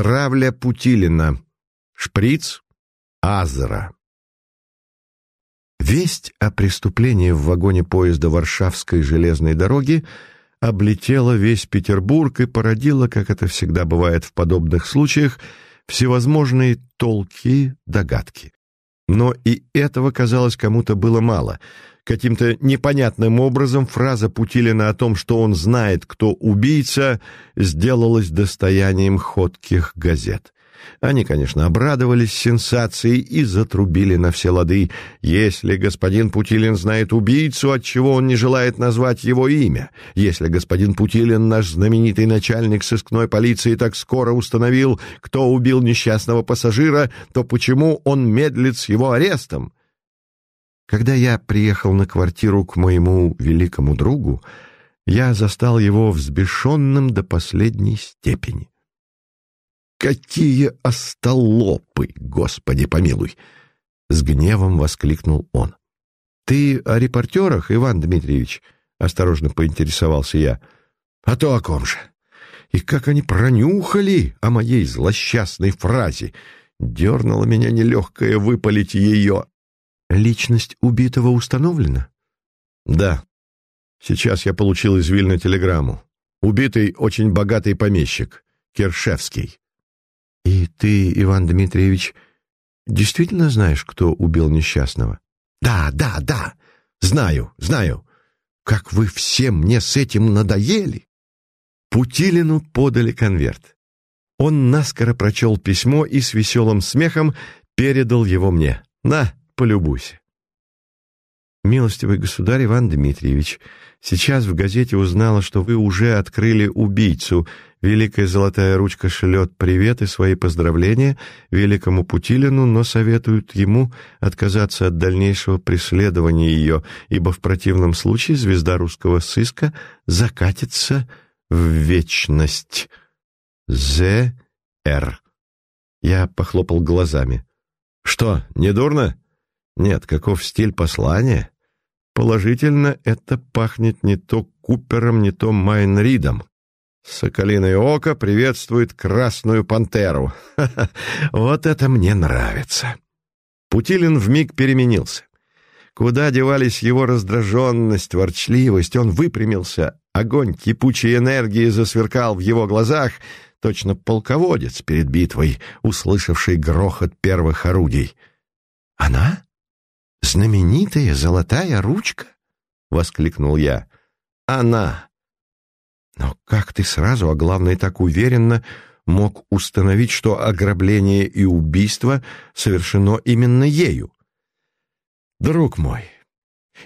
Травля Путилина. Шприц. Азера. Весть о преступлении в вагоне поезда Варшавской железной дороги облетела весь Петербург и породила, как это всегда бывает в подобных случаях, всевозможные толки, догадки. Но и этого, казалось, кому-то было мало. Каким-то непонятным образом фраза Путилина о том, что он знает, кто убийца, сделалась достоянием ходких газет. Они, конечно, обрадовались сенсацией и затрубили на все лады. Если господин Путилин знает убийцу, отчего он не желает назвать его имя? Если господин Путилин, наш знаменитый начальник сыскной полиции, так скоро установил, кто убил несчастного пассажира, то почему он медлит с его арестом? Когда я приехал на квартиру к моему великому другу, я застал его взбешенным до последней степени. «Какие остолопы, Господи помилуй!» — с гневом воскликнул он. «Ты о репортерах, Иван Дмитриевич?» — осторожно поинтересовался я. «А то о ком же? И как они пронюхали о моей злосчастной фразе! Дернуло меня нелегкое выпалить ее!» «Личность убитого установлена?» «Да. Сейчас я получил из Вильна телеграмму. Убитый очень богатый помещик, Кершевский. «И ты, Иван Дмитриевич, действительно знаешь, кто убил несчастного?» «Да, да, да, знаю, знаю. Как вы все мне с этим надоели!» Путилину подали конверт. Он наскоро прочел письмо и с веселым смехом передал его мне. «На, полюбуйся». «Милостивый государь Иван Дмитриевич, сейчас в газете узнала, что вы уже открыли убийцу, Великая золотая ручка шлет привет и свои поздравления великому Путилину, но советует ему отказаться от дальнейшего преследования ее, ибо в противном случае звезда русского сыска закатится в вечность. З.Р. Я похлопал глазами. «Что, не дурно?» «Нет, каков стиль послания?» «Положительно, это пахнет не то Купером, не то Майнридом». Соколиное око приветствует красную пантеру. Вот это мне нравится. Путилин вмиг переменился. Куда девались его раздраженность, ворчливость? Он выпрямился. Огонь кипучей энергии засверкал в его глазах, точно полководец перед битвой, услышавший грохот первых орудий. «Она? Знаменитая золотая ручка?» — воскликнул я. «Она!» Но как ты сразу, а главное так уверенно, мог установить, что ограбление и убийство совершено именно ею? Друг мой,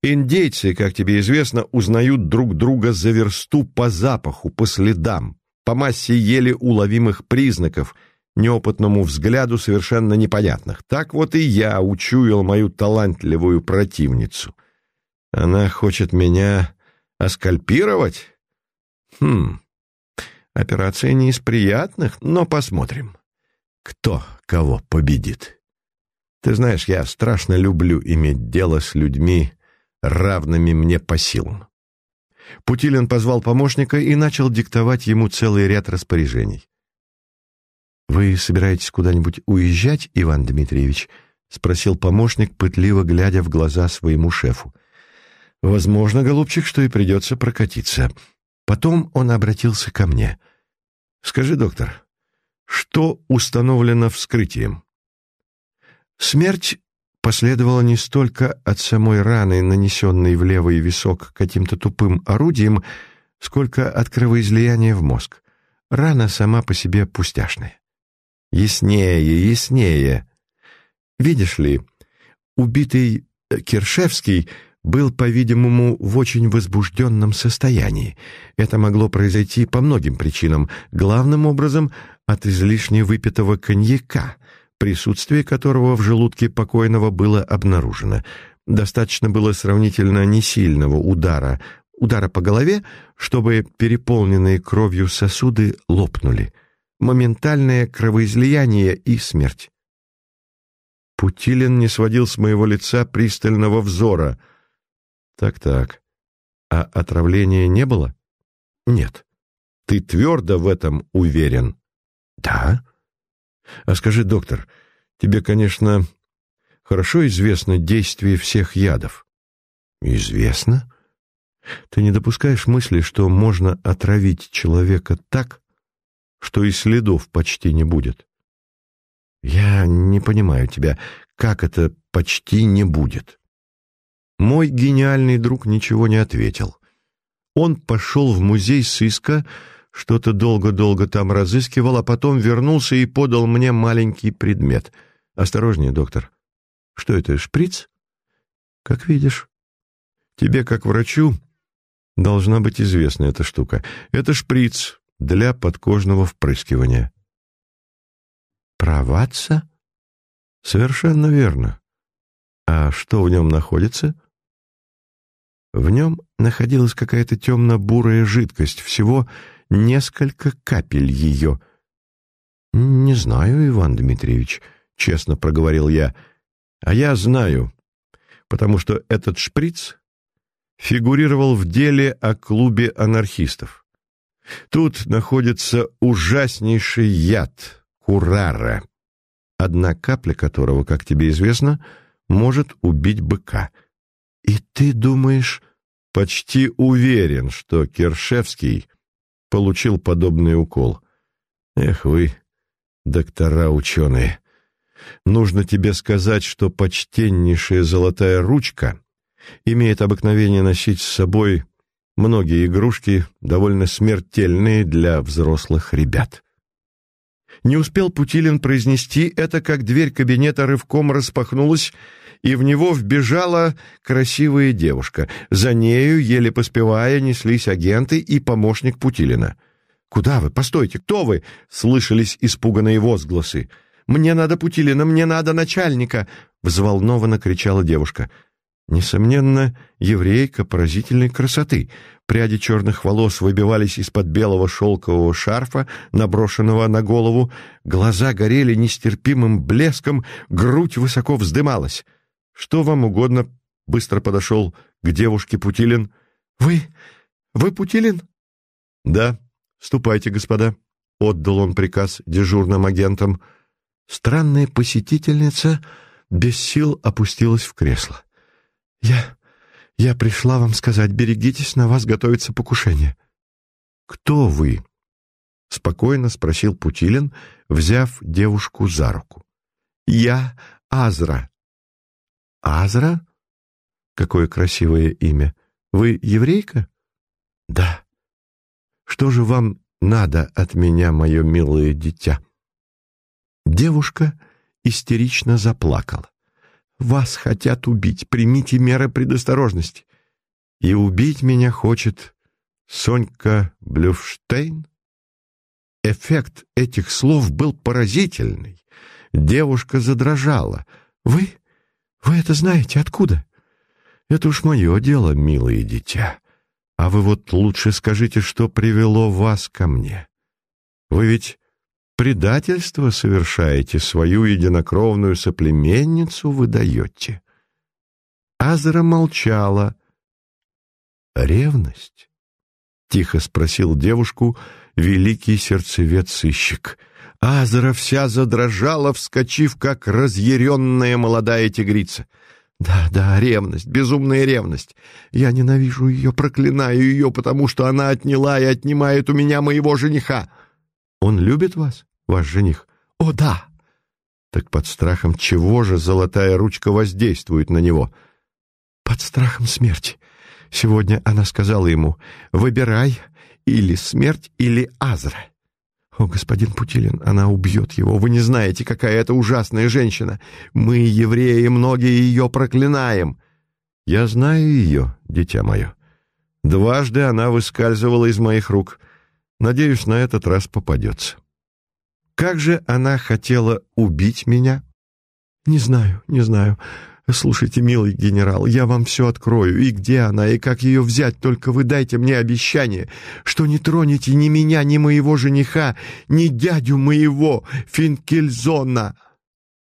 индейцы, как тебе известно, узнают друг друга за версту по запаху, по следам, по массе еле уловимых признаков, неопытному взгляду совершенно непонятных. Так вот и я учуял мою талантливую противницу. Она хочет меня оскальпировать? Хм, операция не из приятных, но посмотрим, кто кого победит. Ты знаешь, я страшно люблю иметь дело с людьми, равными мне по силам. Путилин позвал помощника и начал диктовать ему целый ряд распоряжений. «Вы собираетесь куда-нибудь уезжать, Иван Дмитриевич?» — спросил помощник, пытливо глядя в глаза своему шефу. «Возможно, голубчик, что и придется прокатиться. Потом он обратился ко мне. «Скажи, доктор, что установлено вскрытием?» Смерть последовала не столько от самой раны, нанесенной в левый висок каким-то тупым орудием, сколько от кровоизлияния в мозг. Рана сама по себе пустяшная. Яснее, яснее. Видишь ли, убитый Киршевский был, по-видимому, в очень возбужденном состоянии. Это могло произойти по многим причинам, главным образом от излишне выпитого коньяка, присутствие которого в желудке покойного было обнаружено. Достаточно было сравнительно несильного удара, удара по голове, чтобы переполненные кровью сосуды лопнули. Моментальное кровоизлияние и смерть. Путилин не сводил с моего лица пристального взора — так-так. А отравления не было? Нет. Ты твердо в этом уверен? Да. А скажи, доктор, тебе, конечно, хорошо известно действие всех ядов? Известно. Ты не допускаешь мысли, что можно отравить человека так, что и следов почти не будет? Я не понимаю тебя, как это почти не будет? Мой гениальный друг ничего не ответил. Он пошел в музей сыска, что-то долго-долго там разыскивал, а потом вернулся и подал мне маленький предмет. «Осторожнее, доктор. Что это, шприц?» «Как видишь. Тебе, как врачу, должна быть известна эта штука. Это шприц для подкожного впрыскивания». «Проваться?» «Совершенно верно. А что в нем находится?» В нем находилась какая-то темно-бурая жидкость, всего несколько капель ее. «Не знаю, Иван Дмитриевич», — честно проговорил я. «А я знаю, потому что этот шприц фигурировал в деле о клубе анархистов. Тут находится ужаснейший яд — курара, одна капля которого, как тебе известно, может убить быка. И ты думаешь, почти уверен, что Кершевский получил подобный укол. Эх вы, доктора-ученые, нужно тебе сказать, что почтеннейшая золотая ручка имеет обыкновение носить с собой многие игрушки, довольно смертельные для взрослых ребят. Не успел Путилин произнести это, как дверь кабинета рывком распахнулась, и в него вбежала красивая девушка. За нею, еле поспевая, неслись агенты и помощник Путилина. «Куда вы? Постойте! Кто вы?» — слышались испуганные возгласы. «Мне надо Путилина! Мне надо начальника!» — взволнованно кричала девушка. Несомненно, еврейка поразительной красоты. Пряди черных волос выбивались из-под белого шелкового шарфа, наброшенного на голову. Глаза горели нестерпимым блеском, грудь высоко вздымалась. «Что вам угодно?» — быстро подошел к девушке Путилин. «Вы... вы Путилин?» «Да. Ступайте, господа», — отдал он приказ дежурным агентам. Странная посетительница без сил опустилась в кресло. «Я... я пришла вам сказать, берегитесь, на вас готовится покушение». «Кто вы?» — спокойно спросил Путилин, взяв девушку за руку. «Я Азра», Азра? Какое красивое имя. Вы еврейка? Да. Что же вам надо от меня, мое милое дитя? Девушка истерично заплакала. Вас хотят убить, примите меры предосторожности. И убить меня хочет Сонька Блюфштейн? Эффект этих слов был поразительный. Девушка задрожала. «Вы? «Вы это знаете? Откуда?» «Это уж мое дело, милое дитя. А вы вот лучше скажите, что привело вас ко мне. Вы ведь предательство совершаете, свою единокровную соплеменницу выдаете». Азра молчала. «Ревность?» — тихо спросил девушку великий сердцевед-сыщик — Азра вся задрожала, вскочив, как разъяренная молодая тигрица. «Да, да, ревность, безумная ревность. Я ненавижу ее, проклинаю ее, потому что она отняла и отнимает у меня моего жениха. Он любит вас, ваш жених? О, да!» Так под страхом чего же золотая ручка воздействует на него? Под страхом смерти. Сегодня она сказала ему, «Выбирай или смерть, или Азра». «О, господин Путилин, она убьет его. Вы не знаете, какая это ужасная женщина. Мы, евреи, многие ее проклинаем». «Я знаю ее, дитя мое. Дважды она выскальзывала из моих рук. Надеюсь, на этот раз попадется». «Как же она хотела убить меня?» «Не знаю, не знаю. «Слушайте, милый генерал, я вам все открою, и где она, и как ее взять, только вы дайте мне обещание, что не тронете ни меня, ни моего жениха, ни дядю моего, Финкельзона».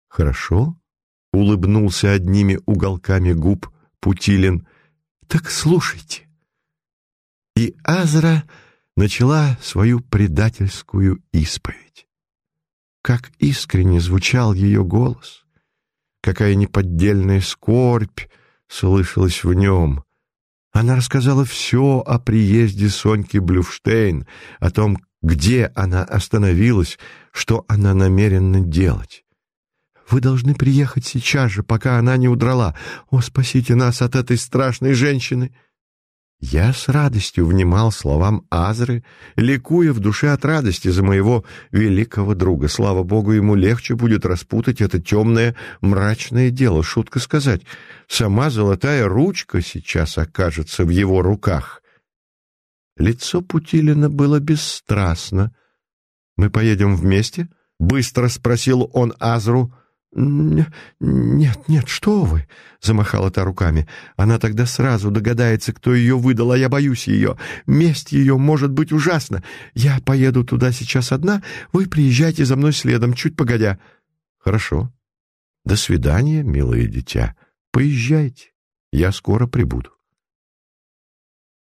«Хорошо», — улыбнулся одними уголками губ Путилин. «Так слушайте». И Азра начала свою предательскую исповедь. Как искренне звучал ее голос, какая неподдельная скорбь слышалась в нем. Она рассказала все о приезде Соньки Блюфштейн, о том, где она остановилась, что она намерена делать. «Вы должны приехать сейчас же, пока она не удрала. О, спасите нас от этой страшной женщины!» Я с радостью внимал словам Азры, ликуя в душе от радости за моего великого друга. Слава богу, ему легче будет распутать это темное, мрачное дело. Шутка сказать, сама золотая ручка сейчас окажется в его руках. Лицо Путилина было бесстрастно. «Мы поедем вместе?» — быстро спросил он Азру — «Нет, нет, что вы!» — замахала та руками. «Она тогда сразу догадается, кто ее выдал, а я боюсь ее. Месть ее может быть ужасна. Я поеду туда сейчас одна, вы приезжайте за мной следом, чуть погодя». «Хорошо. До свидания, милое дитя. Поезжайте, я скоро прибуду».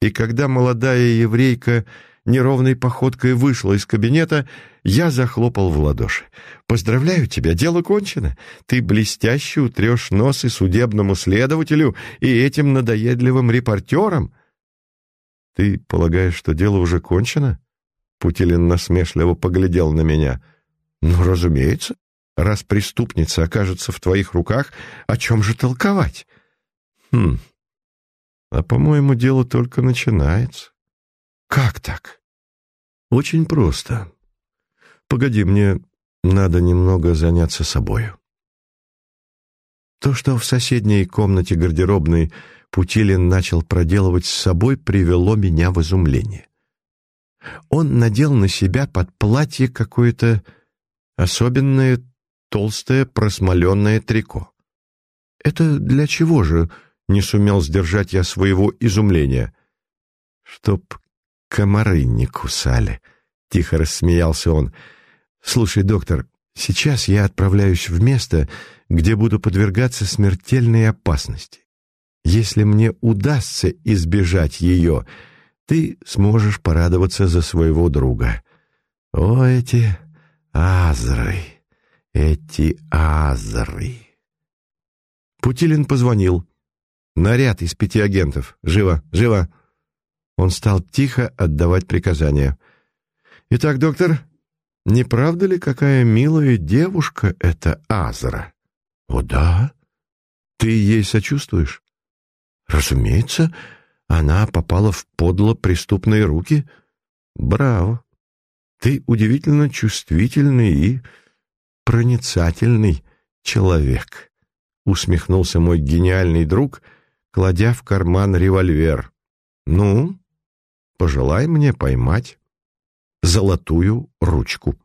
И когда молодая еврейка неровной походкой вышла из кабинета, я захлопал в ладоши. «Поздравляю тебя, дело кончено. Ты блестяще утрешь нос и судебному следователю, и этим надоедливым репортерам». «Ты полагаешь, что дело уже кончено?» Путилин насмешливо поглядел на меня. «Ну, разумеется. Раз преступница окажется в твоих руках, о чем же толковать?» «Хм. А, по-моему, дело только начинается». «Как так?» «Очень просто. Погоди, мне надо немного заняться собою». То, что в соседней комнате гардеробной Путилин начал проделывать с собой, привело меня в изумление. Он надел на себя под платье какое-то особенное толстое просмоленное трико. «Это для чего же?» — не сумел сдержать я своего изумления. «Чтоб комары не кусали», — тихо рассмеялся он. «Слушай, доктор, сейчас я отправляюсь в место, где буду подвергаться смертельной опасности. Если мне удастся избежать ее, ты сможешь порадоваться за своего друга. О, эти азры, эти азры!» Путилин позвонил. «Наряд из пяти агентов. Живо, живо!» Он стал тихо отдавать приказания. «Итак, доктор, не правда ли, какая милая девушка эта Азра?» «О, да. Ты ей сочувствуешь?» «Разумеется, она попала в подло преступные руки. Браво! Ты удивительно чувствительный и проницательный человек», — усмехнулся мой гениальный друг, кладя в карман револьвер. «Ну, пожелай мне поймать золотую ручку.